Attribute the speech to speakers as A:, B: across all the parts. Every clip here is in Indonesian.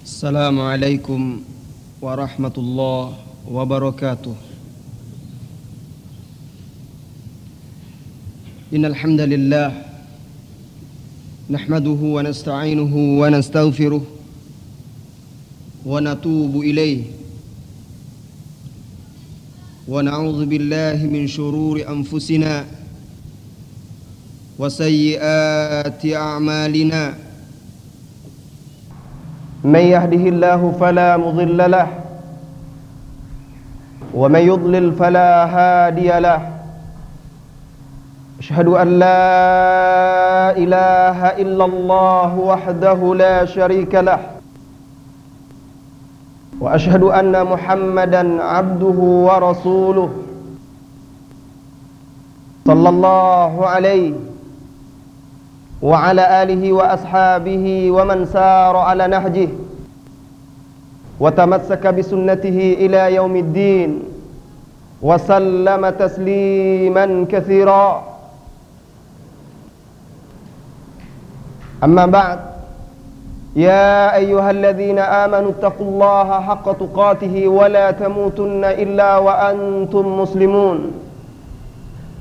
A: السلام عليكم ورحمة الله وبركاته. إن الحمد لله نحمده ونستعينه ونستغفره ونتوب إليه. ونعوذ بالله من شرور أنفسنا وسيئات أعمالنا. من يهده الله فلا مضل له ومن يضلل فلا هادي له. أشهد أن لا إله إلا الله وحده لا شريك له وأشهد أن محمدا عبده ورسوله صلى الله عليه وعلى آله وأصحابه ومن سار على نهجه وتمسك بسنته إلى يوم الدين وسلم تسليما كثيرا. أما بعد يا أيها الذين آمنوا اتقوا الله حق تقاته ولا تموتن إلا وأنتم مسلمون.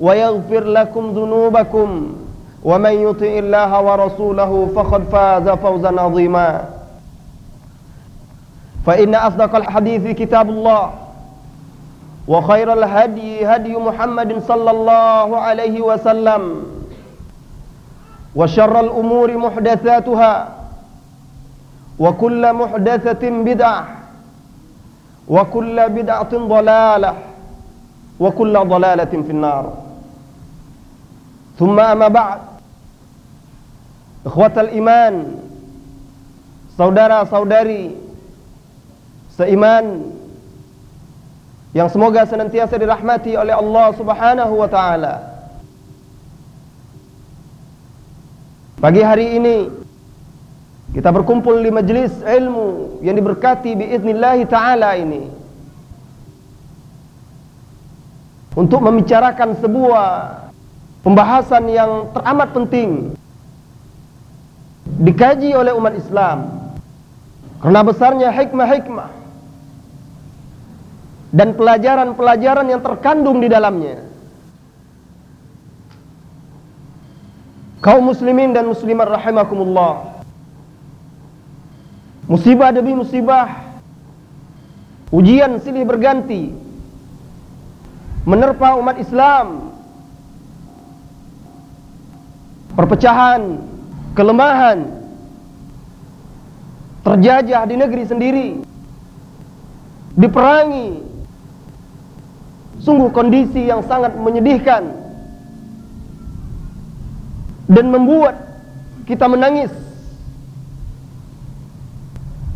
A: ويغفر لكم ذنوبكم ومن يطع الله ورسوله فقد فاز فوزا عظيما. فإن أصدق الحديث كتاب الله وخير الهدي هدي محمد صلى الله عليه وسلم وشر الأمور محدثاتها وكل محدثة بدعة وكل بدعة ضلالة وكل ضلالة في النار. ثم أما بعد إخوة الإيمان saudara-saudari seiman yang semoga senantiasa dirahmati oleh Allah Subhanahu wa taala. Pagi hari ini kita berkumpul di majelis ilmu yang diberkati biiznillah taala ini untuk membicarakan sebuah pembahasan yang teramat penting dikaji oleh umat Islam karena besarnya hikmah-hikmah dan pelajaran-pelajaran yang terkandung di dalamnya. Kaum muslimin dan muslimat rahimakumullah. Musibah demi musibah, ujian silih berganti menerpa umat Islam. Perpecahan, kelemahan terjajah di negeri sendiri. Diperangi. Sungguh kondisi yang sangat menyedihkan dan membuat kita menangis.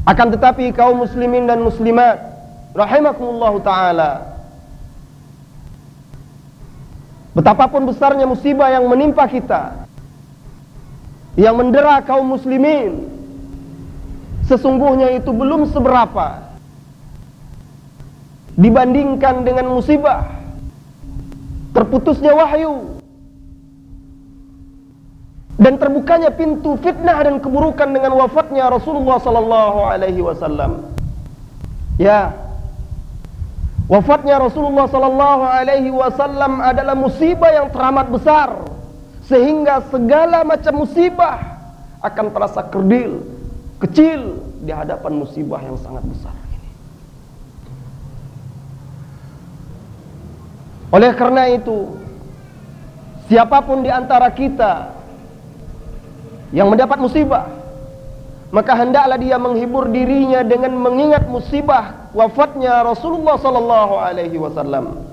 A: Akan tetapi kaum muslimin dan muslimat rahimakumullah taala Betapapun besarnya musibah yang menimpa kita Yang mendera kaum muslimin Sesungguhnya itu belum seberapa Dibandingkan dengan musibah Terputusnya wahyu dan terbukanya pintu fitnah dan keburukan dengan wafatnya Rasulullah sallallahu alaihi wasallam. Ya. Wafatnya Rasulullah sallallahu alaihi wasallam adalah musibah yang teramat besar sehingga segala macam musibah akan terasa kerdil, kecil di hadapan musibah yang sangat besar ini. Oleh karena itu, siapa pun di antara kita yang mendapat musibah maka hendaklah dia menghibur dirinya dengan mengingat musibah wafatnya Rasulullah sallallahu alaihi wasallam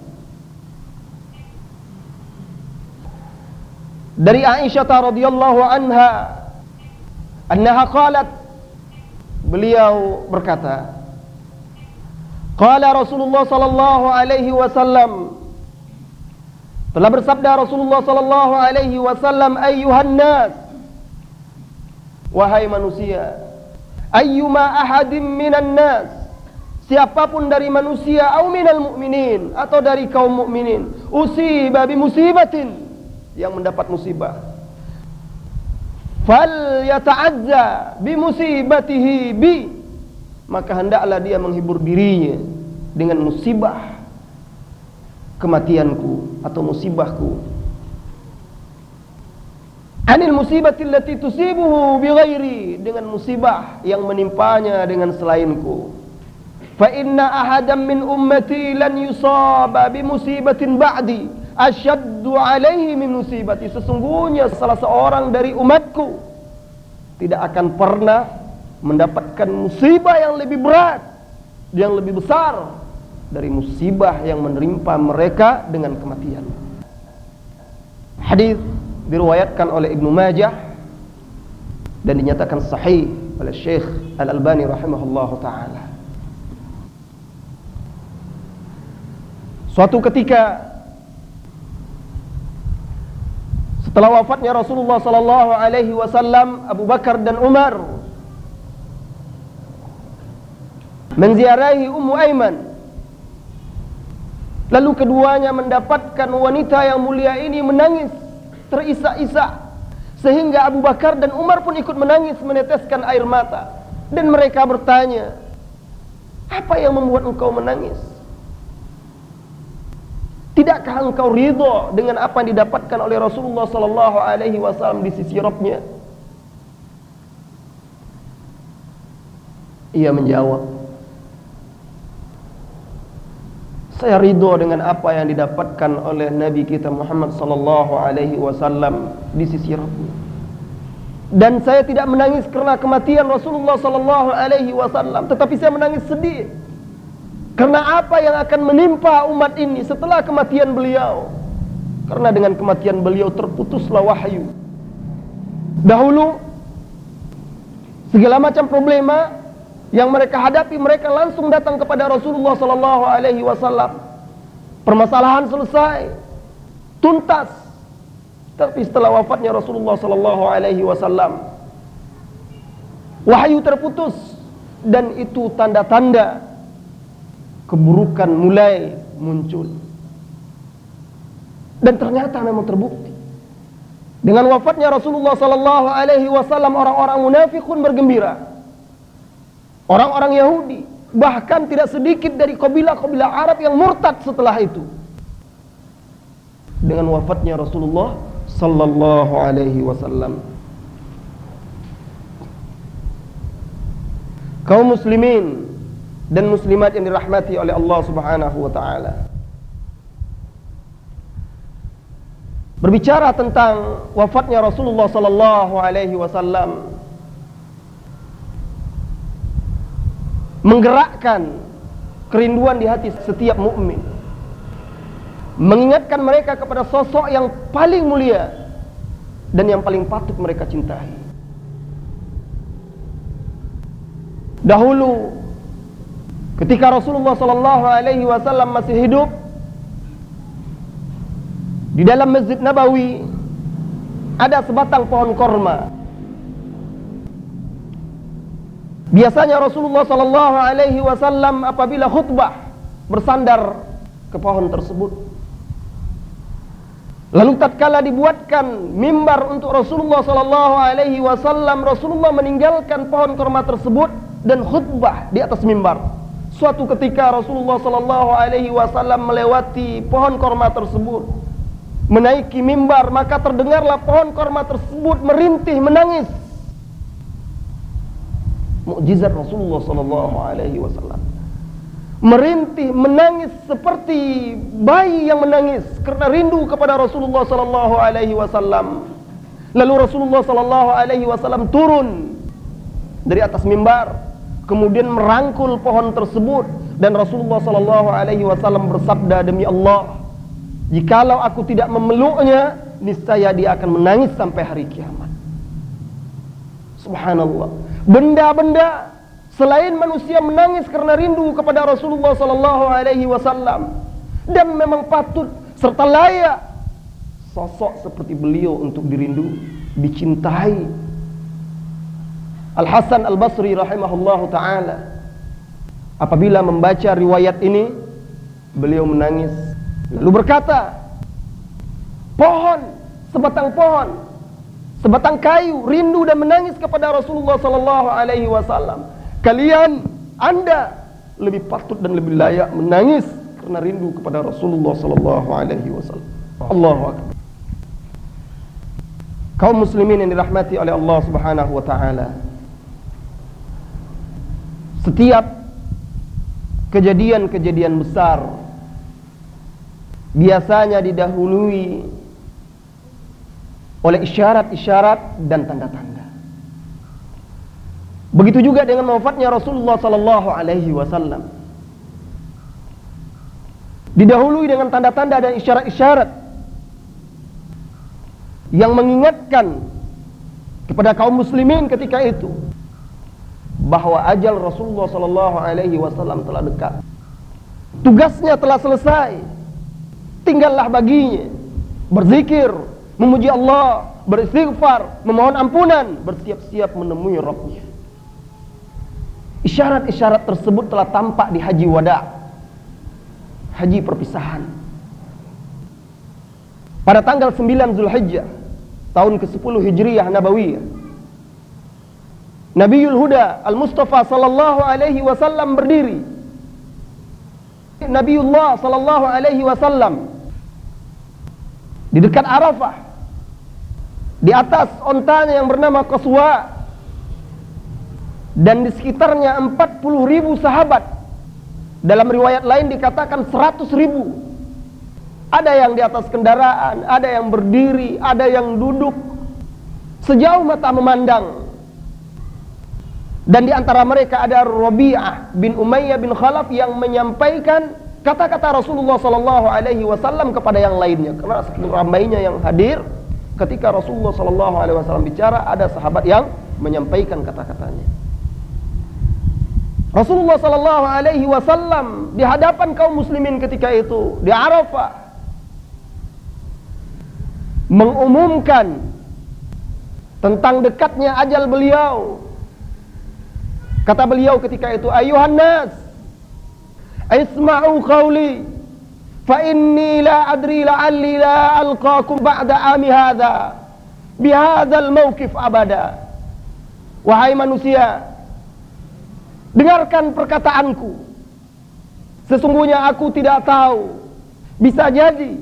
A: dari Aisyah radhiyallahu anha annaha qalat beliau berkata Qala Rasulullah sallallahu alaihi wasallam telah bersabda Rasulullah sallallahu alaihi wasallam ayyuhan nas wahai manusia ayyuma ahadin minan nas siapa pun dari manusia au minal mu'minin atau dari kaum mukminin usiba bi musibatin yang mendapat musibah. Fal yata'azza bi musibatihi bi. Maka hendaklah dia menghibur dirinya dengan musibah kematianku atau musibahku. Anil musibati allati tusibuhu bi ghairi dengan musibah yang menimpanya dengan selainku. Fa inna ahadam min ummati lan yusaba bi musibatin ba'di asyaddu alaihi min musibati. Sesungguhnya salah seorang dari umatku tidak akan pernah mendapatkan musibah yang lebih berat yang lebih besar dari musibah yang menimpa mereka dengan kematian. Hadis diriwayatkan oleh Ibnu Majah dan dinyatakan sahih oleh Syekh Al-Albani rahimahullahu taala. Suatu ketika Setelah wafatnya Rasulullah sallallahu alaihi wasallam, Abu Bakar dan Umar menziarahi Ummu Aiman. Lalu keduanya mendapatkan wanita yang mulia ini menangis terisak-isak sehingga Abu Bakar dan Umar pun ikut menangis meneteskan air mata dan mereka bertanya, "Apa yang membuat engkau menangis?" Tidakkah engkau ridho dengan apa yang didapatkan oleh Rasulullah sallallahu alaihi wasallam di sisi Rabbnya? Ia menjawab, Saya ridho dengan apa yang didapatkan oleh Nabi kita Muhammad sallallahu alaihi wasallam di sisi Rabbnya. Dan saya tidak menangis karena kematian Rasulullah sallallahu alaihi wasallam, tetapi saya menangis sedih Karena apa yang akan menimpa umat ini setelah kematian beliau? Karena dengan kematian beliau terputuslah wahyu. Dahulu segala macam problema yang mereka hadapi mereka langsung datang kepada Rasulullah sallallahu alaihi wasallam. Permasalahan selesai, tuntas. Tapi setelah wafatnya Rasulullah sallallahu alaihi wasallam wahyu terputus dan itu tanda-tanda keburukan mulai muncul. Dan ternyata memang terbukti. Dengan wafatnya Rasulullah sallallahu alaihi wasallam orang-orang munafikun bergembira. Orang-orang Yahudi bahkan tidak sedikit dari kabilah-kabilah Arab yang murtad setelah itu. Dengan wafatnya Rasulullah sallallahu alaihi wasallam. Kaum muslimin dan muslimat yang dirahmati oleh Allah Subhanahu wa taala. Berbicara tentang wafatnya Rasulullah sallallahu alaihi wasallam menggerakkan kerinduan di hati setiap mukmin. Mengingatkan mereka kepada sosok yang paling mulia dan yang paling patut mereka cintai. Dahulu Ketika Rasulullah sallallahu alaihi wasallam masih hidup di dalam Masjid Nabawi ada sebatang pohon korma. Biasanya Rasulullah sallallahu alaihi wasallam apabila khutbah bersandar ke pohon tersebut. Lalu tatkala dibuatkan mimbar untuk Rasulullah sallallahu alaihi wasallam, Rasulullah meninggalkan pohon korma tersebut dan khutbah di atas mimbar. Suatu ketika Rasulullah sallallahu alaihi wasallam melewati pohon korma tersebut, menaiki mimbar, maka terdengarlah pohon korma tersebut merintih menangis. Mukjizat Rasulullah sallallahu alaihi wasallam. Merintih menangis seperti bayi yang menangis karena rindu kepada Rasulullah sallallahu alaihi wasallam. Lalu Rasulullah sallallahu alaihi wasallam turun dari atas mimbar kemudian merangkul pohon tersebut. Dan Rasulullah sallallahu alaihi wasallam bersabda demi Allah jikalau aku tidak memeluknya niscaya dia akan menangis sampai hari kiamat. Subhanallah. Benda-benda Selain manusia menangis karena rindu kepada Rasulullah sallallahu alaihi wasallam. Dan memang patut serta layak sosok seperti beliau untuk dirindu, dicintai. Al Hasan Al Basri rahimahullah taala apabila membaca riwayat ini beliau menangis lalu berkata pohon sebatang pohon sebatang kayu rindu dan menangis kepada Rasulullah sallallahu alaihi wasallam Kalian, Anda lebih patut dan lebih layak menangis karena rindu kepada Rasulullah sallallahu alaihi wasallam. Allahu akbar. Kaum muslimin yang dirahmati oleh Allah Subhanahu wa taala. Setiap kejadian-kejadian besar biasanya didahului oleh isyarat-isyarat dan tanda-tanda. Begitu juga dengan wafatnya Rasulullah sallallahu alaihi wasallam. Didahului dengan tanda-tanda dan isyarat-isyarat yang mengingatkan kepada kaum muslimin ketika itu bahwa ajal Rasulullah sallallahu alaihi wasallam telah dekat. Tugasnya telah selesai. Tinggallah baginya berzikir, memuji Allah, beristighfar, memohon ampunan, bersiap-siap menemui Rabbnya. Isyarat-isyarat tersebut telah tampak di haji wada. Haji perpisahan. Pada tanggal 9 Zulhijjah tahun ke-10 Hijriyah Nabawiyah. Nabiul Huda Al-Mustafa sallallahu alaihi wasallam berdiri. Nabiullah sallallahu alaihi wasallam di dekat Arafah di atas ontanya yang bernama Qaswa dan di sekitarnya 40 ribu sahabat. Dalam riwayat lain dikatakan 100 ribu. Ada yang di atas kendaraan ada yang berdiri ada yang duduk. Sejauh mata memandang dan di antara mereka ada Rabi'ah bin Umayyah bin Khalaf yang menyampaikan kata-kata Rasulullah sallallahu alaihi wasallam kepada yang lainnya karena saking ramainya yang hadir ketika Rasulullah sallallahu alaihi wasallam bicara ada sahabat yang menyampaikan kata-katanya Rasulullah sallallahu alaihi wasallam di hadapan kaum muslimin ketika itu di Arafah mengumumkan tentang dekatnya ajal beliau. Kata beliau ketika itu, "Ayuhan nas, isma'u qawli fa inni la adri la'alli la alqakum ba'da ami hadha bihadzal mawqif abada." Wahai manusia, Dengarkan perkataanku. Sesungguhnya aku tidak tahu. Bisa jadi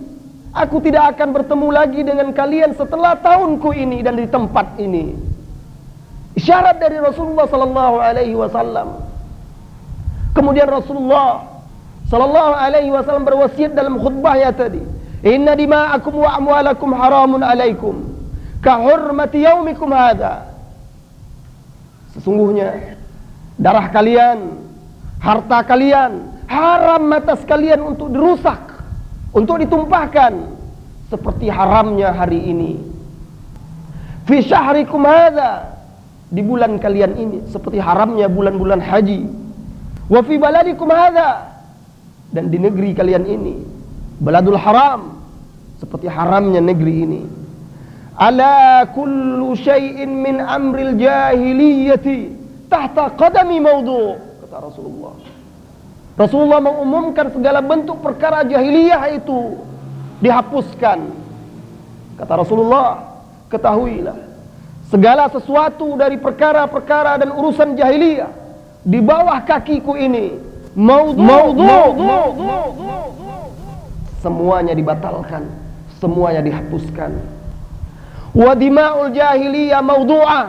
A: aku tidak akan bertemu lagi dengan kalian setelah tahunku ini dan di tempat ini. Isyarat dari Rasulullah sallallahu alaihi wasallam. Kemudian Rasulullah sallallahu alaihi wasallam berwasiat dalam khutbahnya tadi, "Inna dima'akum wa amwalakum haramun alaikum ka hurmati yaumikum hadha." Sesungguhnya darah kalian, harta kalian, haram atas kalian untuk dirusak, untuk ditumpahkan seperti haramnya hari ini. Fi syahrikum hadza di bulan kalian ini seperti haramnya bulan-bulan haji. Wa fi baladikum hadza dan di negeri kalian ini baladul haram seperti haramnya negeri ini. Ala kullu syai'in min amril jahiliyati tahta qadami maudhu kata Rasulullah Rasulullah mengumumkan segala bentuk perkara jahiliyah itu dihapuskan kata Rasulullah ketahuilah segala sesuatu dari perkara-perkara dan urusan jahiliyah di bawah kakiku ini maudhu, semuanya dibatalkan semuanya dihapuskan. Wa dima'ul jahiliyah maudhu'ah.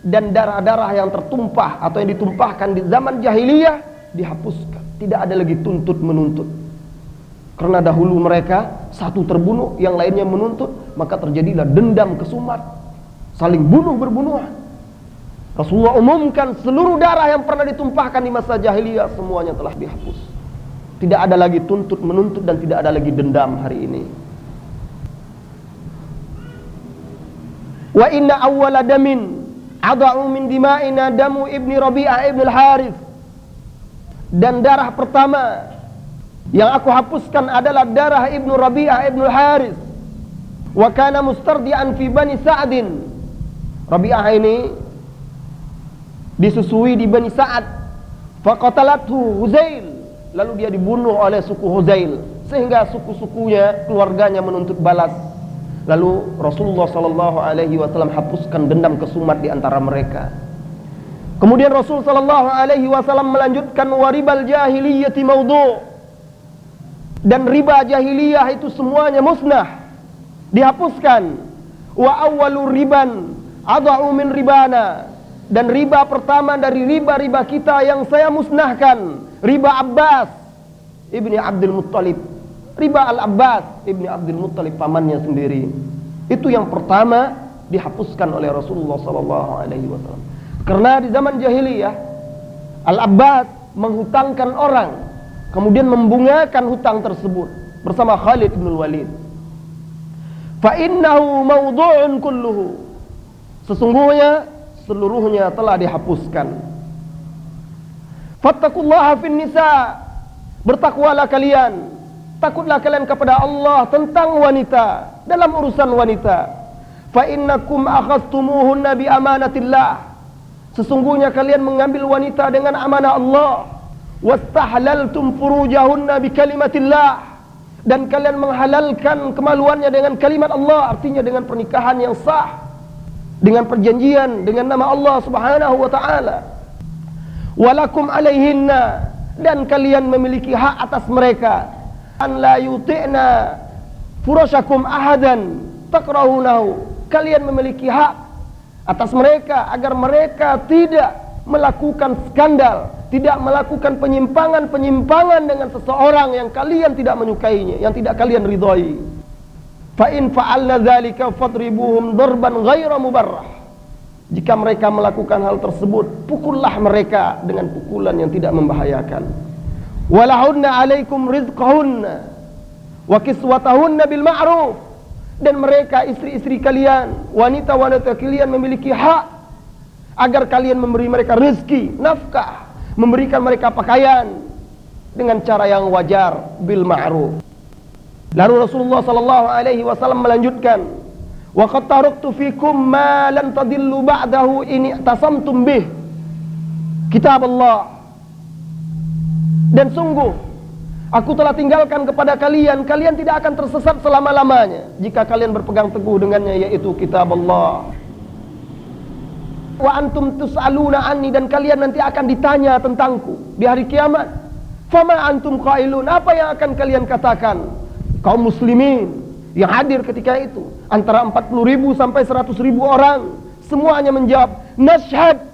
A: Dan darah-darah yang tertumpah atau yang ditumpahkan di zaman jahiliyah dihapuskan. Tidak ada lagi tuntut menuntut. Karena dahulu mereka satu terbunuh, yang lainnya menuntut, maka terjadilah dendam kesumat, saling bunuh berbunuhan. Rasulullah umumkan seluruh darah yang pernah ditumpahkan di masa jahiliyah semuanya telah dihapus. Tidak ada lagi tuntut menuntut dan tidak ada lagi dendam hari ini. Wa inna awwala damin adau min dima'ina damu ibni Rabi'ah ibn al-Harith dan darah pertama yang aku hapuskan adalah darah ibnu Rabi'ah ibn al-Harith wa kana mustardian fi bani Sa'din Rabi'ah ini disusui di Bani Sa'ad faqatalathu Huzail lalu dia dibunuh oleh suku Huzail sehingga suku-sukunya keluarganya menuntut balas Lalu Rasulullah sallallahu alaihi wasallam hapuskan dendam kesumat di antara mereka. Kemudian Rasul sallallahu alaihi wasallam melanjutkan waribal jahiliyati maudhu. Dan riba jahiliyah itu semuanya musnah. Dihapuskan. Wa awwalu riban adau min ribana. Dan riba pertama dari riba-riba kita yang saya musnahkan. Riba Abbas ibni Abdul Muttalib riba Al-Abbas ibni Abdul Muttalib pamannya sendiri. Itu yang pertama dihapuskan oleh Rasulullah sallallahu alaihi wasallam. Karena di zaman jahiliyah Al-Abbas menghutangkan orang kemudian membungakan hutang tersebut bersama Khalid bin Walid. Fa innahu mawdu'un kulluhu. Sesungguhnya seluruhnya telah dihapuskan. Fattakullaha fin nisa. Bertakwalah kalian Takutlah kalian kepada Allah tentang wanita dalam urusan wanita. Fa innakum akhadtumuhunna bi amanatillah. Sesungguhnya kalian mengambil wanita dengan amanah Allah. Wastahlaltum furujahunna bi kalimatillah. Dan kalian menghalalkan kemaluannya dengan kalimat Allah, artinya dengan pernikahan yang sah. Dengan perjanjian dengan nama Allah Subhanahu wa taala. Walakum alaihinna dan kalian memiliki hak atas mereka. An la yuti'na furashakum ahadan takrahunahu. Kalian memiliki hak atas mereka agar mereka tidak melakukan skandal tidak melakukan penyimpangan-penyimpangan dengan seseorang yang kalian tidak menyukainya yang tidak kalian ridhoi fa in fa'alna dzalika fadribuhum darban ghaira mubarrah. Jika mereka melakukan hal tersebut pukullah mereka dengan pukulan yang tidak membahayakan. Walahunna alaikum rizqahunna wa kiswatahunna bil ma'ruf. Dan mereka istri-istri kalian wanita-wanita kalian memiliki hak agar kalian memberi mereka rezeki nafkah memberikan mereka pakaian dengan cara yang wajar bil ma'ruf lalu Rasulullah sallallahu alaihi wasallam melanjutkan wa qad taraktu fikum ma lan tadillu ba'dahu in tasamtum bih. Kitab Allah. Dan sungguh Aku telah tinggalkan kepada kalian Kalian tidak akan tersesat selama-lamanya Jika kalian berpegang teguh dengannya Yaitu kitab Allah. Wa antum tus'aluna anni Dan kalian nanti akan ditanya tentangku Di hari kiamat. Fama antum qailun? Apa yang akan kalian katakan Kaum muslimin Yang hadir ketika itu Antara 40 ribu sampai 100 ribu orang Semuanya menjawab Nashhad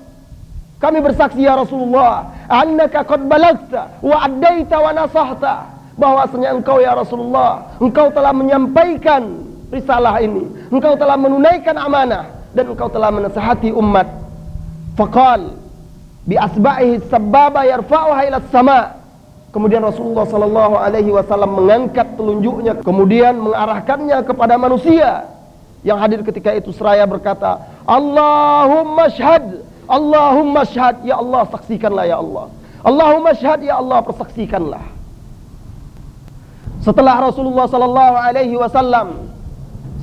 A: kami bersaksi ya Rasulullah, annaka qad balagta wa addaita wa nasahta. Bahwasanya engkau ya Rasulullah, engkau telah menyampaikan risalah ini. Engkau telah menunaikan amanah dan engkau telah menasihati umat. Faqal bi asba'ihi sababa yarfa'uha ila sama. Kemudian Rasulullah sallallahu alaihi wasallam mengangkat telunjuknya kemudian mengarahkannya kepada manusia yang hadir ketika itu seraya berkata, "Allahumma syhad Allahumma syahad ya Allah saksikanlah ya Allah. Allahumma syahad ya Allah persaksikanlah. Setelah Rasulullah sallallahu alaihi wasallam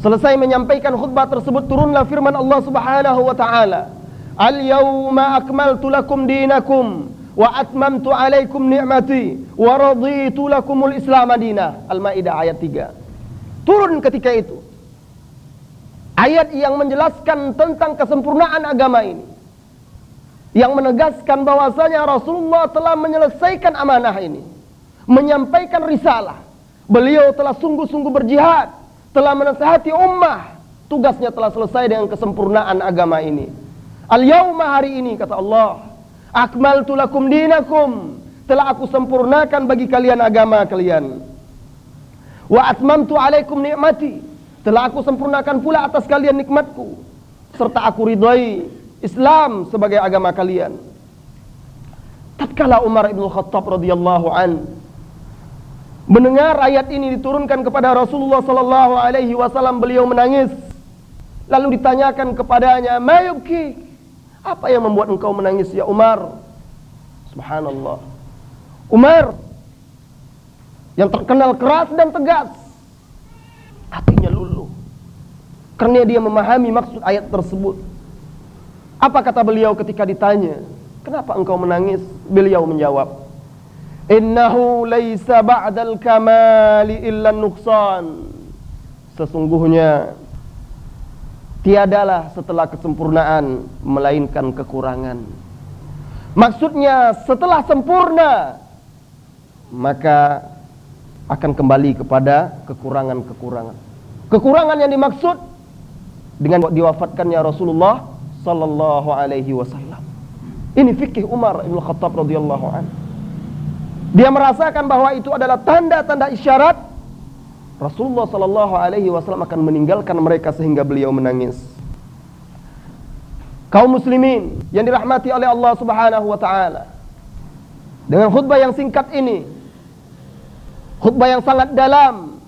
A: selesai menyampaikan khutbah tersebut turunlah firman Allah Subhanahu wa taala. Al-yawma akmaltu lakum dinakum wa atmamtu alaikum ni'mati wa raditu lakumul Islam madina. Al-Maidah ayat 3. Turun ketika itu ayat yang menjelaskan tentang kesempurnaan agama ini yang menegaskan bahwasanya Rasulullah telah menyelesaikan amanah ini, menyampaikan risalah. Beliau telah sungguh-sungguh berjihad, telah menasihati ummah. Tugasnya telah selesai dengan kesempurnaan agama ini. Al-yauma hari ini kata Allah, akmaltu lakum dinakum, telah aku sempurnakan bagi kalian agama kalian. Wa atmamtu alaikum nikmati, telah aku sempurnakan pula atas kalian nikmatku serta aku ridhai Islam sebagai agama kalian. Tatkala Umar ibn Khattab radhiyallahu an mendengar ayat ini diturunkan kepada Rasulullah sallallahu alaihi wasallam beliau menangis. Lalu ditanyakan kepadanya, "Mayubki?" Apa yang membuat engkau menangis ya Umar? Subhanallah. Umar yang terkenal keras dan tegas. Hatinya luluh. Karena dia memahami maksud ayat tersebut. Apa kata beliau ketika ditanya, "Kenapa engkau menangis?" Beliau menjawab, "Innahu laisa ba'dal kamali illa nuqsan." Sesungguhnya tiadalah setelah kesempurnaan melainkan kekurangan. Maksudnya setelah sempurna maka akan kembali kepada kekurangan-kekurangan. Kekurangan yang dimaksud dengan diwafatkannya Rasulullah sallallahu alaihi wasallam. Ini fikih Umar bin Khattab radhiyallahu an. Dia merasakan bahwa itu adalah tanda-tanda isyarat Rasulullah sallallahu alaihi wasallam akan meninggalkan mereka sehingga beliau menangis. Kaum muslimin yang dirahmati oleh Allah Subhanahu wa taala. Dengan khutbah yang singkat ini, khutbah yang sangat dalam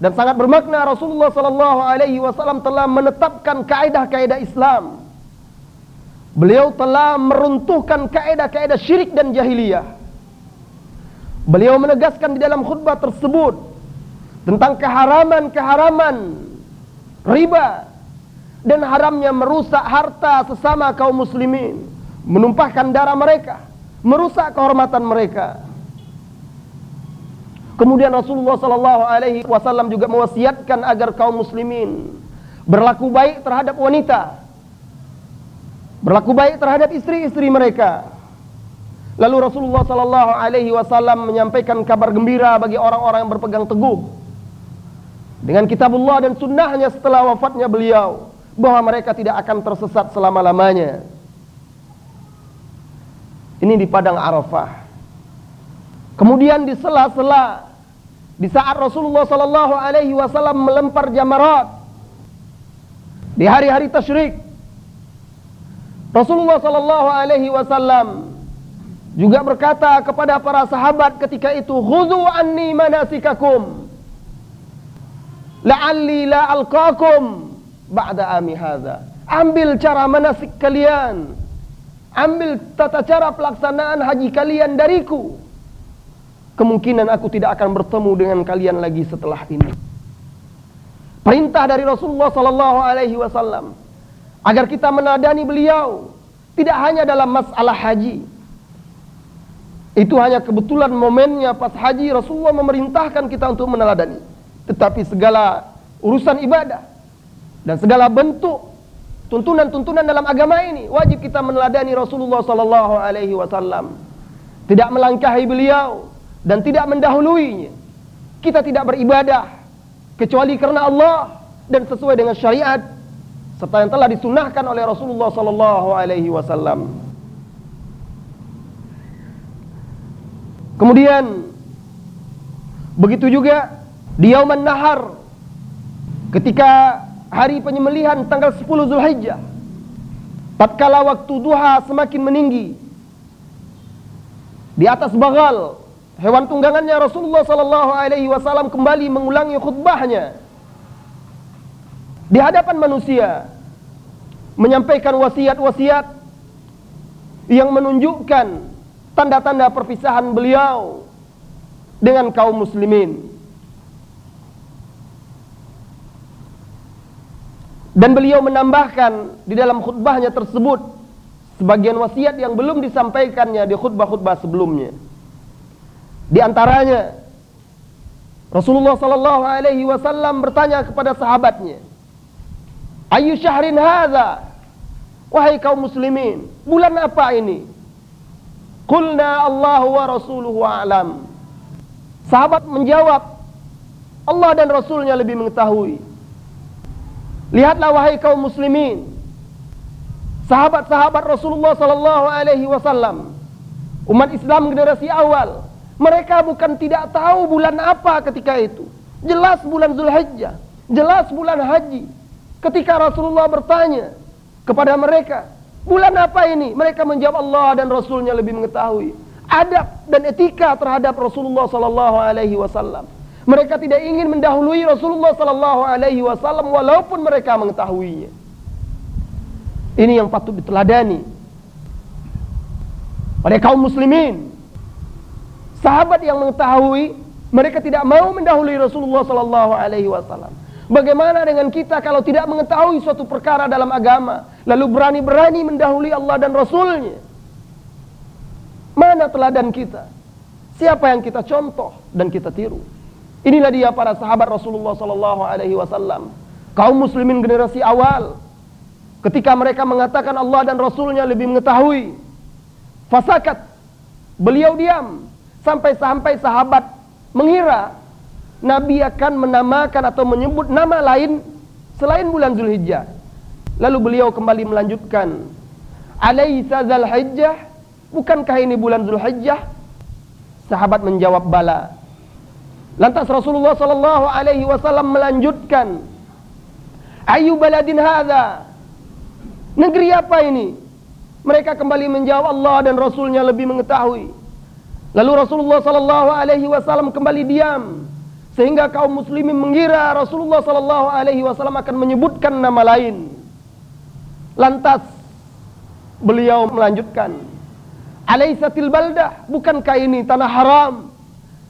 A: dan sangat bermakna Rasulullah sallallahu alaihi wasallam telah menetapkan kaidah-kaidah Islam. Beliau telah meruntuhkan kaidah-kaidah syirik dan jahiliyah. Beliau menegaskan di dalam khutbah tersebut tentang keharaman-keharaman riba dan haramnya merusak harta sesama kaum muslimin, menumpahkan darah mereka, merusak kehormatan mereka. Kemudian Rasulullah sallallahu alaihi wasallam juga mewasiatkan agar kaum muslimin berlaku baik terhadap wanita. Berlaku baik terhadap istri-istri mereka. Lalu Rasulullah sallallahu alaihi wasallam menyampaikan kabar gembira bagi orang-orang yang berpegang teguh dengan kitabullah dan sunnahnya setelah wafatnya beliau bahwa mereka tidak akan tersesat selama-lamanya. Ini di padang Arafah. Kemudian di sela-sela di saat Rasulullah sallallahu alaihi wasallam melempar jamarat di hari-hari tasyrik Rasulullah sallallahu alaihi wasallam juga berkata kepada para sahabat ketika itu khudhu anni manasikakum la'alli la alqakum ba'da ami hadza ambil cara manasik kalian ambil tata cara pelaksanaan haji kalian dariku kemungkinan aku tidak akan bertemu dengan kalian lagi setelah ini. Perintah dari Rasulullah sallallahu alaihi wasallam agar kita menadani beliau tidak hanya dalam masalah haji. Itu hanya kebetulan momennya pas haji Rasulullah memerintahkan kita untuk meneladani. Tetapi segala urusan ibadah dan segala bentuk tuntunan-tuntunan dalam agama ini wajib kita meneladani Rasulullah sallallahu alaihi wasallam. Tidak melangkahi beliau, dan tidak mendahuluinya. Kita tidak beribadah kecuali karena Allah dan sesuai dengan syariat serta yang telah disunahkan oleh Rasulullah sallallahu alaihi wasallam. Kemudian begitu juga di Yauman Nahar ketika hari penyembelihan tanggal 10 Zulhijjah tatkala waktu duha semakin meninggi di atas bagal hewan tunggangannya Rasulullah sallallahu alaihi wasallam kembali mengulangi khutbahnya. Di hadapan manusia menyampaikan wasiat-wasiat yang menunjukkan tanda-tanda perpisahan beliau dengan kaum muslimin dan beliau menambahkan di dalam khutbahnya tersebut sebagian wasiat yang belum disampaikannya di khutbah-khutbah sebelumnya di antaranya Rasulullah sallallahu alaihi wasallam bertanya kepada sahabatnya, "Ayu syahrin hadza?" Wahai kaum muslimin, bulan apa ini? Qulna Allah wa rasuluhu a'lam. Sahabat menjawab, Allah dan Rasulnya lebih mengetahui. Lihatlah wahai kaum muslimin, sahabat-sahabat Rasulullah sallallahu alaihi wasallam, umat Islam generasi awal mereka bukan tidak tahu bulan apa ketika itu. Jelas bulan Zulhijjah, jelas bulan haji. Ketika Rasulullah bertanya kepada mereka, bulan apa ini? Mereka menjawab Allah dan Rasulnya lebih mengetahui. Adab dan etika terhadap Rasulullah Sallallahu Alaihi Wasallam. Mereka tidak ingin mendahului Rasulullah Sallallahu Alaihi Wasallam walaupun mereka mengetahuinya. Ini yang patut diteladani oleh kaum muslimin. Sahabat yang mengetahui mereka tidak mau mendahului Rasulullah sallallahu alaihi wasallam. Bagaimana dengan kita kalau tidak mengetahui suatu perkara dalam agama, lalu berani-berani mendahului Allah dan Rasulnya? Mana teladan kita? Siapa yang kita contoh dan kita tiru? Inilah dia para sahabat Rasulullah sallallahu alaihi wasallam. Kaum muslimin generasi awal ketika mereka mengatakan Allah dan Rasulnya lebih mengetahui. Fasakat. Beliau diam sampai-sampai sahabat mengira Nabi akan menamakan atau menyebut nama lain selain bulan Zulhijjah. Lalu beliau kembali melanjutkan, "Alaisa Zulhijjah? Bukankah ini bulan Zulhijjah?" Sahabat menjawab, "Bala." Lantas Rasulullah sallallahu alaihi wasallam melanjutkan, "Ayu baladin hadza?" Negeri apa ini? Mereka kembali menjawab Allah dan Rasulnya lebih mengetahui. Lalu Rasulullah sallallahu alaihi wasallam kembali diam sehingga kaum muslimin mengira Rasulullah sallallahu alaihi wasallam akan menyebutkan nama lain. Lantas beliau melanjutkan, "Alaisatil baldah? Bukankah ini tanah haram?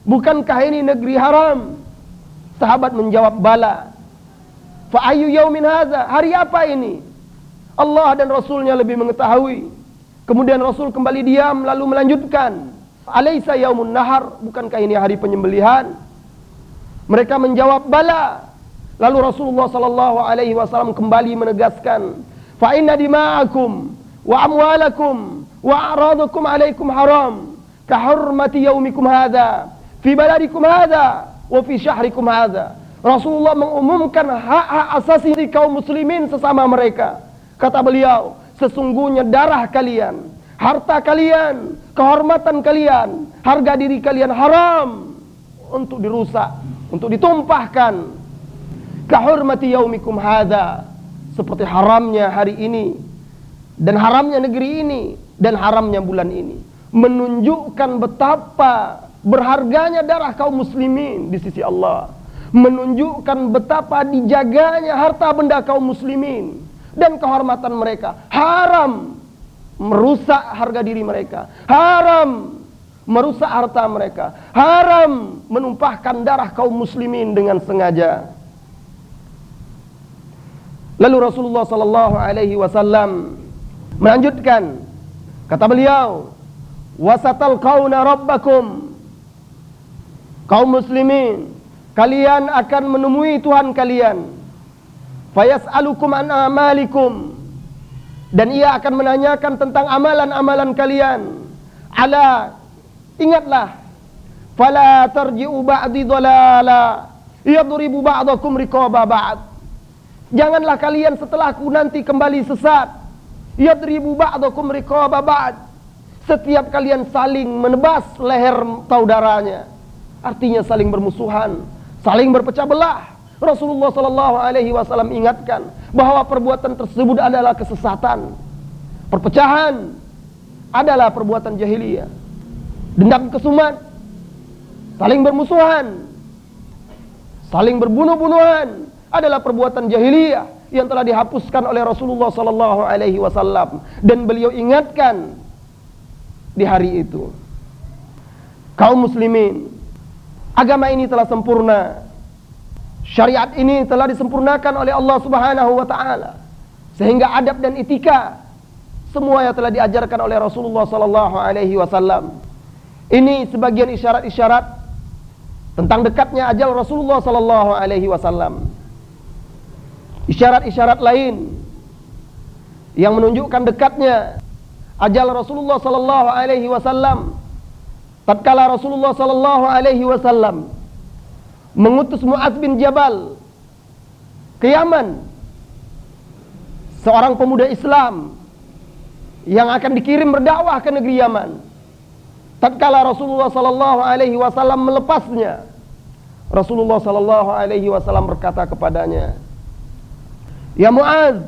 A: Bukankah ini negeri haram?" Sahabat menjawab, "Bala." Fa ayu yaumin hadza? Hari apa ini? Allah dan Rasulnya lebih mengetahui. Kemudian Rasul kembali diam lalu melanjutkan, "Alaisa yaumun nahar? Bukankah ini hari penyembelihan?" Mereka menjawab, "Bala." Lalu Rasulullah sallallahu alaihi wasallam kembali menegaskan, "Fa inna dima'akum wa amwalakum wa a'radakum alaikum haram ka hurmati yaumikum hadza fi baladikum hadza wa fi syahrikum hadza." Rasulullah mengumumkan hak-hak asasi kaum muslimin sesama mereka. Kata beliau, sesungguhnya darah kalian, harta kalian, kehormatan kalian, harga diri kalian haram untuk dirusak, untuk ditumpahkan. Kahormati yaumikum hadza, seperti haramnya hari ini dan haramnya negeri ini dan haramnya bulan ini menunjukkan betapa berharganya darah kaum muslimin di sisi Allah menunjukkan betapa dijaganya harta benda kaum muslimin dan kehormatan mereka. Haram merusak harga diri mereka. Haram merusak harta mereka. Haram menumpahkan darah kaum muslimin dengan sengaja. Lalu Rasulullah sallallahu alaihi wasallam melanjutkan kata beliau, "Wasatal qauna rabbakum" Kaum muslimin kalian akan menemui Tuhan kalian. Fayas'alukum an amalikum. Dan ia akan menanyakan tentang amalan-amalan kalian. Ala ingatlah. Fala tarji'u ba'di dhalala yadribu ba'dakum riqaba ba'd. Janganlah kalian setelahku nanti kembali sesat. Yadribu ba'dakum riqaba ba'd. Setiap kalian saling menebas leher saudaranya artinya saling bermusuhan saling berpecah belah. Rasulullah Sallallahu Alaihi Wasallam ingatkan bahwa perbuatan tersebut adalah kesesatan, perpecahan adalah perbuatan jahiliyah, dendam kesumat, saling bermusuhan, saling berbunuh-bunuhan adalah perbuatan jahiliyah yang telah dihapuskan oleh Rasulullah Sallallahu Alaihi Wasallam. Dan beliau ingatkan di hari itu kaum muslimin Agama ini telah sempurna. Syariat ini telah disempurnakan oleh Allah Subhanahu wa taala. Sehingga adab dan etika semua yang telah diajarkan oleh Rasulullah sallallahu alaihi wasallam. Ini sebagian isyarat-isyarat tentang dekatnya ajal Rasulullah sallallahu alaihi wasallam. Isyarat-isyarat lain yang menunjukkan dekatnya ajal Rasulullah sallallahu alaihi wasallam tatkala Rasulullah sallallahu alaihi wasallam mengutus Muaz bin Jabal ke Yaman seorang pemuda Islam yang akan dikirim berdakwah ke negeri Yaman. Tatkala Rasulullah sallallahu alaihi wasallam melepasnya Rasulullah sallallahu alaihi wasallam berkata kepadanya Ya Muaz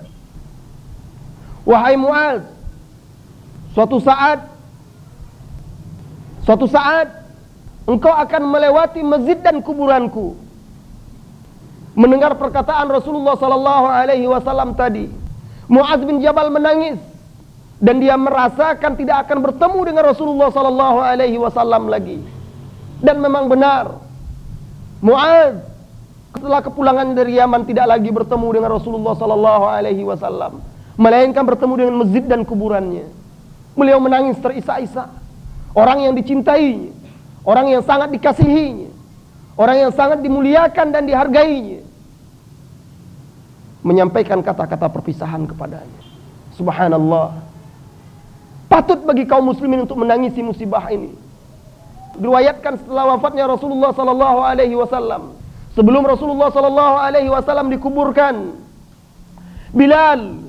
A: wahai Muaz suatu saat Suatu saat engkau akan melewati masjid dan kuburanku. Mendengar perkataan Rasulullah sallallahu alaihi wasallam tadi, Muaz bin Jabal menangis dan dia merasakan tidak akan bertemu dengan Rasulullah sallallahu alaihi wasallam lagi. Dan memang benar. Muaz setelah kepulangan dari Yaman tidak lagi bertemu dengan Rasulullah sallallahu alaihi wasallam, melainkan bertemu dengan masjid dan kuburannya. Beliau menangis terisak-isak. Orang yang dicintainya, orang yang sangat dikasihinya, orang yang sangat dimuliakan dan dihargainya menyampaikan kata-kata perpisahan kepadanya. Subhanallah. Patut bagi kaum muslimin untuk menangisi musibah ini. Diriwayatkan setelah wafatnya Rasulullah sallallahu alaihi wasallam, sebelum Rasulullah sallallahu alaihi wasallam dikuburkan, Bilal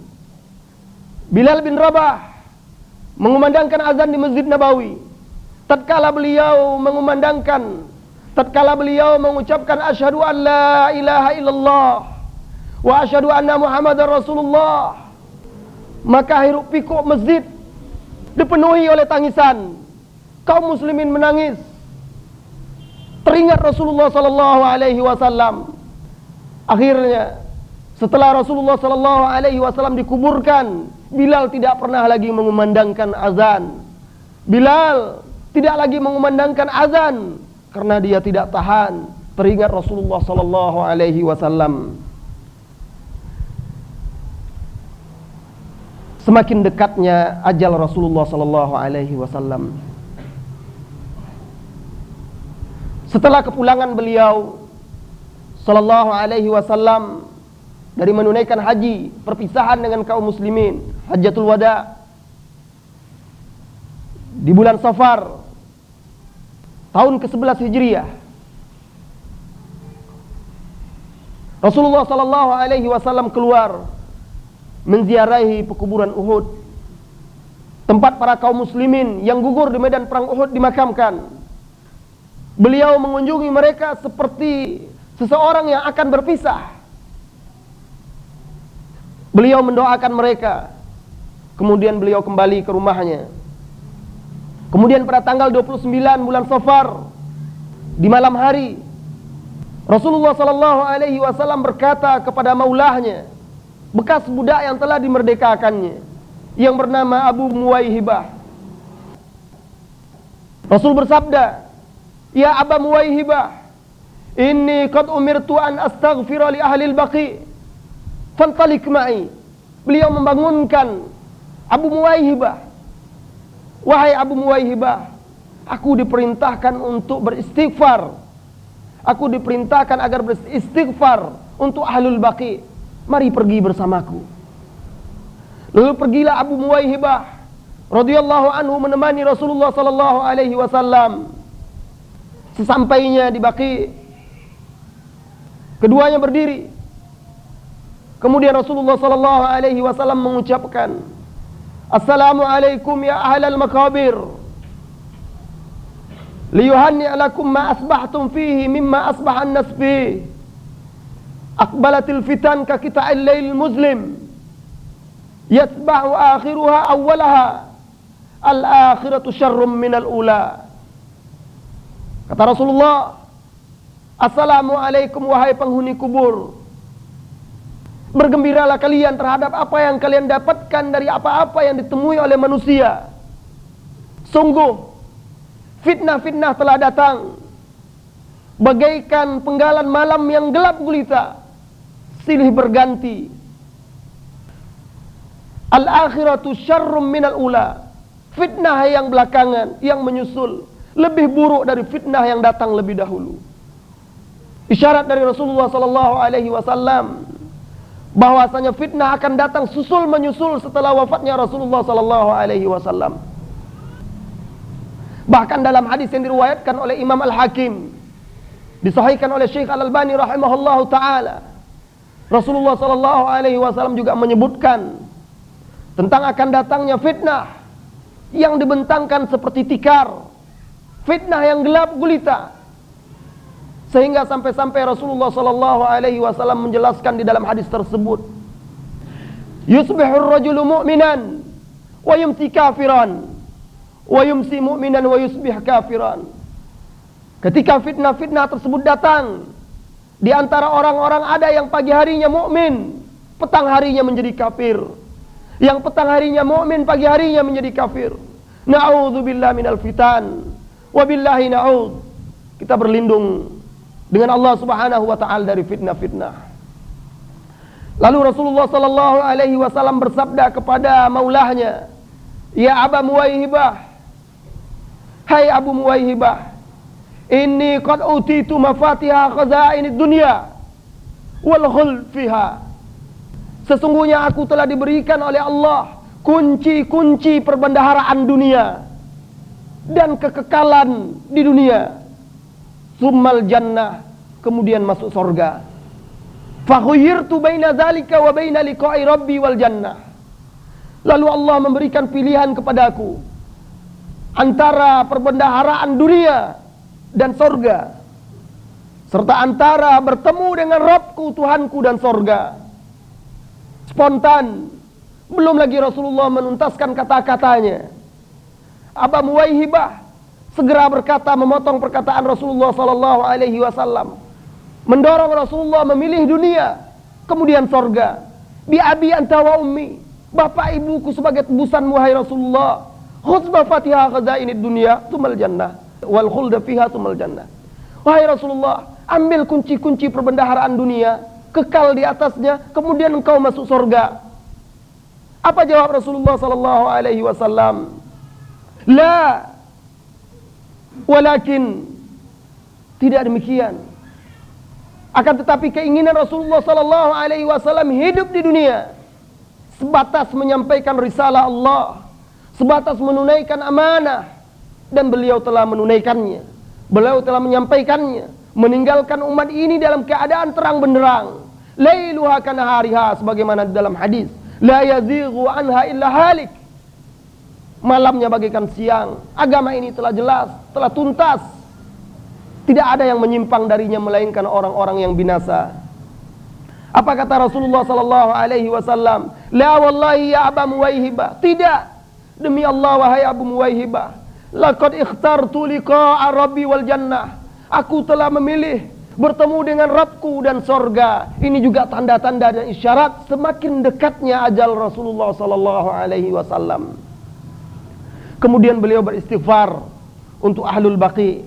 A: Bilal bin Rabah mengumandangkan azan di Masjid Nabawi. Tatkala beliau mengumandangkan, tatkala beliau mengucapkan asyhadu an la ilaha illallah wa asyhadu anna Muhammadar Rasulullah. Maka hiruk pikuk masjid dipenuhi oleh tangisan. Kaum muslimin menangis. Teringat Rasulullah sallallahu alaihi wasallam. Akhirnya setelah Rasulullah sallallahu alaihi wasallam dikuburkan, Bilal tidak pernah lagi mengumandangkan azan. Bilal tidak lagi mengumandangkan azan karena dia tidak tahan teringat Rasulullah sallallahu alaihi wasallam. semakin dekatnya ajal Rasulullah sallallahu alaihi wasallam. Setelah kepulangan beliau sallallahu alaihi wasallam dari menunaikan haji, perpisahan dengan kaum muslimin, Hajatul Wada di bulan Safar tahun ke-11 Hijriah. Rasulullah sallallahu alaihi wasallam keluar menziarahi pekuburan Uhud. Tempat para kaum muslimin yang gugur di medan perang Uhud dimakamkan. Beliau mengunjungi mereka seperti seseorang yang akan berpisah. Beliau mendoakan mereka. Kemudian beliau kembali ke rumahnya. Kemudian pada tanggal 29 bulan Safar di malam hari Rasulullah sallallahu alaihi wasallam berkata kepada maulahnya, bekas budak yang telah dimerdekakannya yang bernama Abu Muwaihibah. Rasul bersabda, "Ya Abu Muwaihibah, inni qad umirtu an astaghfira li ahli al-baqi. Fantalik ma'i." Beliau membangunkan Abu Muwaihibah. Wahai Abu Muwaihibah, aku diperintahkan untuk beristighfar. Aku diperintahkan agar beristighfar untuk ahlul baqi Mari pergi bersamaku. Lalu pergilah Abu Muwaihibah radhiyallahu anhu menemani Rasulullah sallallahu alaihi wasallam. Sesampainya di Baqi keduanya berdiri. Kemudian Rasulullah sallallahu alaihi wasallam mengucapkan, "Assalamualaikum ya ahlal makabir." Liyuhanni lakum ma asbahtum fihi mimma asbahan nas fihi. Akbalatil fitan ka kita al-lail muslim yatba'u akhiruha awwalaha al-akhiratu syarrum minal ula kata Rasulullah Assalamualaikum wahai penghuni kubur Bergembiralah kalian terhadap apa yang kalian dapatkan dari apa-apa yang ditemui oleh manusia Sungguh fitnah-fitnah telah datang bagaikan penggalan malam yang gelap gulita silih berganti. Al-akhiratu syarrum minal ula. Fitnah yang belakangan, yang menyusul. Lebih buruk dari fitnah yang datang lebih dahulu. Isyarat dari Rasulullah wasallam bahwasanya fitnah akan datang susul menyusul setelah wafatnya Rasulullah sallallahu alaihi wasallam. Bahkan dalam hadis yang diriwayatkan oleh Imam Al-Hakim disahihkan oleh Syekh Al-Albani rahimahullahu taala Rasulullah Sallallahu Alaihi Wasallam juga menyebutkan tentang akan datangnya fitnah yang dibentangkan seperti tikar, fitnah yang gelap gulita, sehingga sampai-sampai Rasulullah Sallallahu Alaihi Wasallam menjelaskan di dalam hadis tersebut, yusbihur rajulu mu'minan wa yumsi kafiran wa yumsi mu'minan wa yusbih kafiran. Ketika fitnah-fitnah tersebut datang, di antara orang-orang ada yang pagi harinya mukmin, petang harinya menjadi kafir. Yang petang harinya mukmin, pagi harinya menjadi kafir. Na'udzubillah minal fitan. Wabillahi na'ud. Kita berlindung dengan Allah Subhanahu wa taala dari fitnah-fitnah. Lalu Rasulullah sallallahu alaihi wasallam bersabda kepada maulahnya, "Ya Aba Muwaihibah, hai Abu Muwaihibah, ini qad utitu mafatiha khazain dunya wal khuld fiha." Sesungguhnya aku telah diberikan oleh Allah kunci-kunci perbendaharaan dunia dan kekekalan di dunia. Summal jannah, kemudian masuk surga. Fakhuyirtu baina zalika wa baina liqa'i rabbi wal jannah. Lalu Allah memberikan pilihan kepadaku antara perbendaharaan dunia dan sorga serta antara bertemu dengan Rabbku Tuhanku dan sorga spontan. Belum lagi Rasulullah menuntaskan kata-katanya. Aba Muwaihibah segera berkata memotong perkataan Rasulullah sallallahu alaihi wasallam. Mendorong Rasulullah memilih dunia, kemudian sorga. Bi abi anta wa ummi. Bapak ibuku sebagai tebusan wahai Rasulullah. Khutbah Fatihah ini dunia tumal jannah wal khulda fiha tumal jannah. Wahai Rasulullah, ambil kunci-kunci perbendaharaan dunia kekal di atasnya, kemudian engkau masuk surga. Apa jawab Rasulullah sallallahu alaihi wasallam? La. Walakin tidak demikian. Akan tetapi keinginan Rasulullah sallallahu alaihi wasallam hidup di dunia sebatas menyampaikan risalah Allah, sebatas menunaikan amanah dan beliau telah menunaikannya. Beliau telah menyampaikannya, meninggalkan umat ini dalam keadaan terang benderang lailuha kanahariha sebagaimana dalam hadis la yazighu anha illa halik malamnya bagaikan siang. Agama ini telah jelas telah tuntas. Tidak ada yang menyimpang darinya melainkan orang-orang yang binasa. Apa kata Rasulullah sallallahu alaihi wasallam? La wallahi ya aba muwaihibah tidak. Demi Allah wahai abu muwaihibah laqad ikhtartu liqa'a rabbi wal jannah. Aku telah memilih bertemu dengan Rabbku dan sorga. Ini juga tanda-tanda dan isyarat semakin dekatnya ajal Rasulullah Sallallahu Alaihi Wasallam. Kemudian beliau beristighfar untuk ahlul baqi.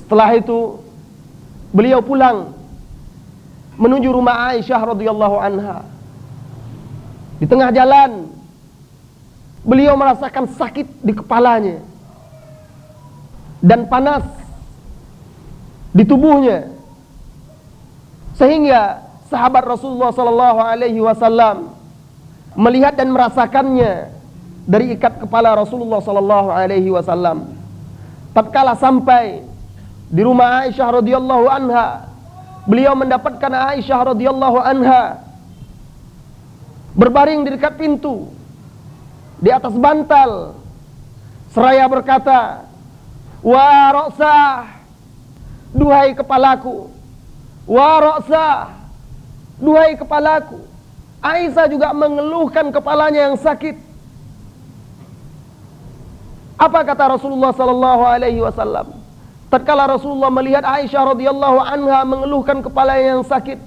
A: Setelah itu beliau pulang menuju rumah Aisyah radhiyallahu anha. Di tengah jalan beliau merasakan sakit di kepalanya dan panas di tubuhnya sehingga sahabat Rasulullah sallallahu alaihi wasallam melihat dan merasakannya dari ikat kepala Rasulullah sallallahu alaihi wasallam. Tatkala sampai di rumah Aisyah radhiyallahu anha beliau mendapatkan Aisyah radhiyallahu anha berbaring di dekat pintu di atas bantal. Seraya berkata wa Duhai kepalaku. Wa Duhai kepalaku. Aisyah juga mengeluhkan kepalanya yang sakit Apa kata Rasulullah sallallahu alaihi wasallam Tatkala Rasulullah melihat Aisyah radhiyallahu anha mengeluhkan kepalanya yang sakit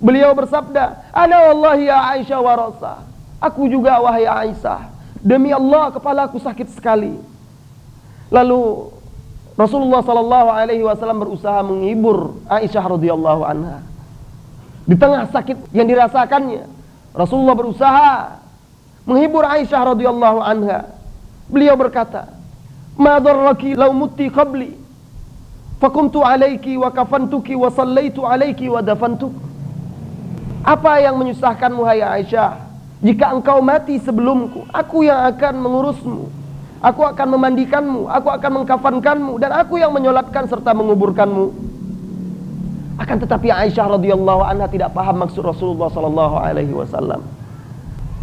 A: Beliau bersabda Ana wallahi ya Aisyah wa Aku juga wahai Aisyah Demi Allah kepalaku sakit sekali Lalu Rasulullah Sallallahu Alaihi Wasallam berusaha menghibur Aisyah radhiyallahu anha. Di tengah sakit yang dirasakannya, Rasulullah berusaha menghibur Aisyah radhiyallahu anha. Beliau berkata, "Ma darraki law mutti qabli, fakuntu alaiki wa kafantuki wa sallaitu alaiki wa dafantuk." Apa yang menyusahkanmu hai Aisyah? Jika engkau mati sebelumku, aku yang akan mengurusmu Aku akan memandikanmu, aku akan mengkafankanmu dan aku yang menyolatkan serta menguburkanmu. Akan tetapi Aisyah radhiyallahu anha tidak paham maksud Rasulullah sallallahu alaihi wasallam.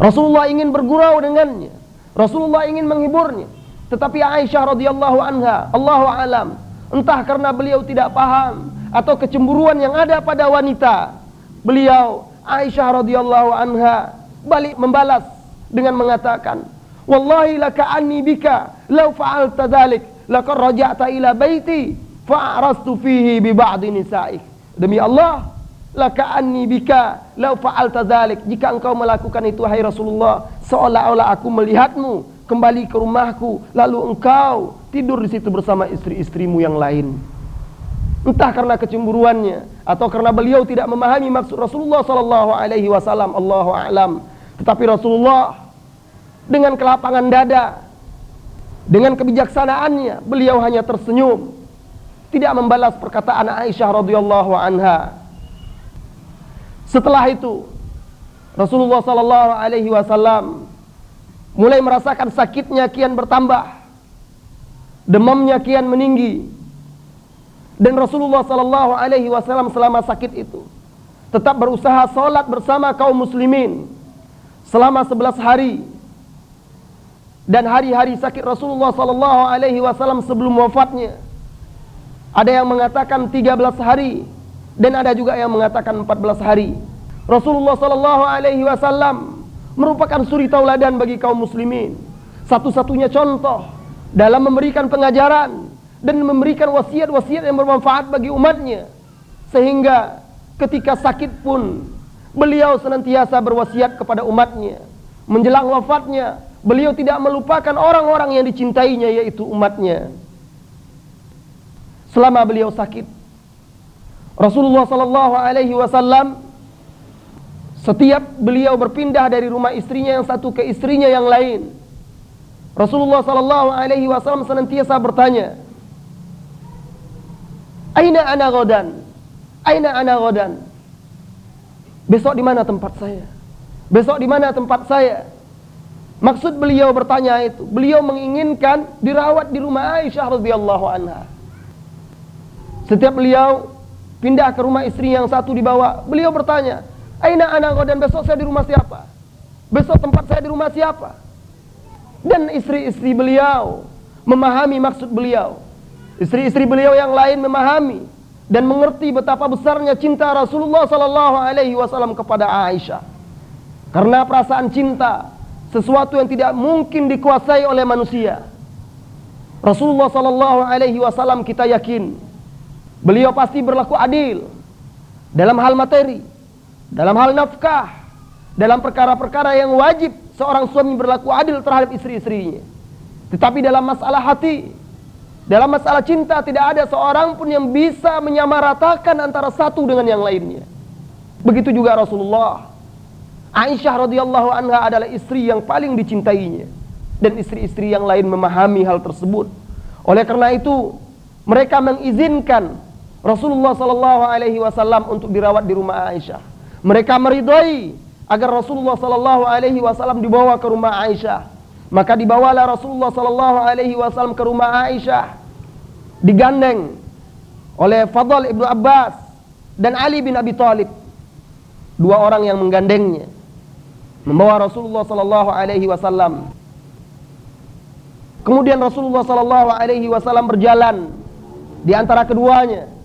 A: Rasulullah ingin bergurau dengannya. Rasulullah ingin menghiburnya. Tetapi Aisyah radhiyallahu anha, Allahu alam, entah karena beliau tidak paham atau kecemburuan yang ada pada wanita. Beliau Aisyah radhiyallahu anha balik membalas dengan mengatakan, Wallahi laka anni bika law fa'alta dhalik laqad raja'ta ila baiti fa'arastu fihi bi ba'di nisa'ik. Demi Allah, laka anni bika lau fa'alta dzalik jika engkau melakukan itu hai Rasulullah seolah-olah aku melihatmu kembali ke rumahku lalu engkau tidur di situ bersama istri-istrimu yang lain. Entah karena kecemburuannya atau karena beliau tidak memahami maksud Rasulullah sallallahu alaihi wasallam. Allahu a'lam. Tetapi Rasulullah dengan kelapangan dada dengan kebijaksanaannya beliau hanya tersenyum. Tidak membalas perkataan Aisyah radhiyallahu anha setelah itu Rasulullah sallallahu alaihi wasallam mulai merasakan sakitnya kian bertambah, demamnya kian meninggi. Dan Rasulullah sallallahu alaihi wasallam selama sakit itu tetap berusaha salat bersama kaum muslimin selama 11 hari. Dan hari-hari sakit Rasulullah sallallahu alaihi wasallam sebelum wafatnya ada yang mengatakan 13 hari dan ada juga yang mengatakan 14 hari. Rasulullah sallallahu alaihi wasallam merupakan suri tauladan bagi kaum muslimin. Satu-satunya contoh dalam memberikan pengajaran dan memberikan wasiat-wasiat yang bermanfaat bagi umatnya. Sehingga ketika sakit pun beliau senantiasa berwasiat kepada umatnya. Menjelang wafatnya, beliau tidak melupakan orang-orang yang dicintainya yaitu umatnya. Selama beliau sakit, Rasulullah sallallahu alaihi wasallam setiap beliau berpindah dari rumah istrinya yang satu ke istrinya yang lain, Rasulullah sallallahu alaihi wasallam senantiasa bertanya, "Aina ana ghadan? Aina ana ghadan?" Besok di mana tempat saya? Besok di mana tempat saya? Maksud beliau bertanya itu, beliau menginginkan dirawat di rumah Aisyah radhiyallahu anha. Setiap beliau pindah ke rumah istri yang satu dibawa, beliau bertanya, Aina anak dan besok saya di rumah siapa? Besok tempat saya di rumah siapa? Dan istri-istri beliau memahami maksud beliau. Istri-istri beliau yang lain memahami dan mengerti betapa besarnya cinta Rasulullah sallallahu alaihi wasallam kepada Aisyah. Karena perasaan cinta sesuatu yang tidak mungkin dikuasai oleh manusia. Rasulullah sallallahu alaihi wasallam kita yakin beliau pasti berlaku adil dalam hal materi, dalam hal nafkah, dalam perkara-perkara yang wajib seorang suami berlaku adil terhadap istri-istrinya. Tetapi dalam masalah hati, dalam masalah cinta tidak ada seorang pun yang bisa menyamaratakan antara satu dengan yang lainnya. Begitu juga Rasulullah. Aisyah radhiyallahu anha adalah istri yang paling dicintainya dan istri-istri yang lain memahami hal tersebut. Oleh karena itu, mereka mengizinkan Rasulullah sallallahu alaihi wasallam untuk dirawat di rumah Aisyah. Mereka meridai agar Rasulullah sallallahu alaihi wasallam dibawa ke rumah Aisyah. Maka dibawalah Rasulullah sallallahu alaihi wasallam ke rumah Aisyah. Digandeng oleh Fadl ibnu Abbas dan Ali bin Abi Thalib. Dua orang yang menggandengnya. Membawa Rasulullah sallallahu alaihi wasallam. Kemudian Rasulullah sallallahu alaihi wasallam berjalan di antara keduanya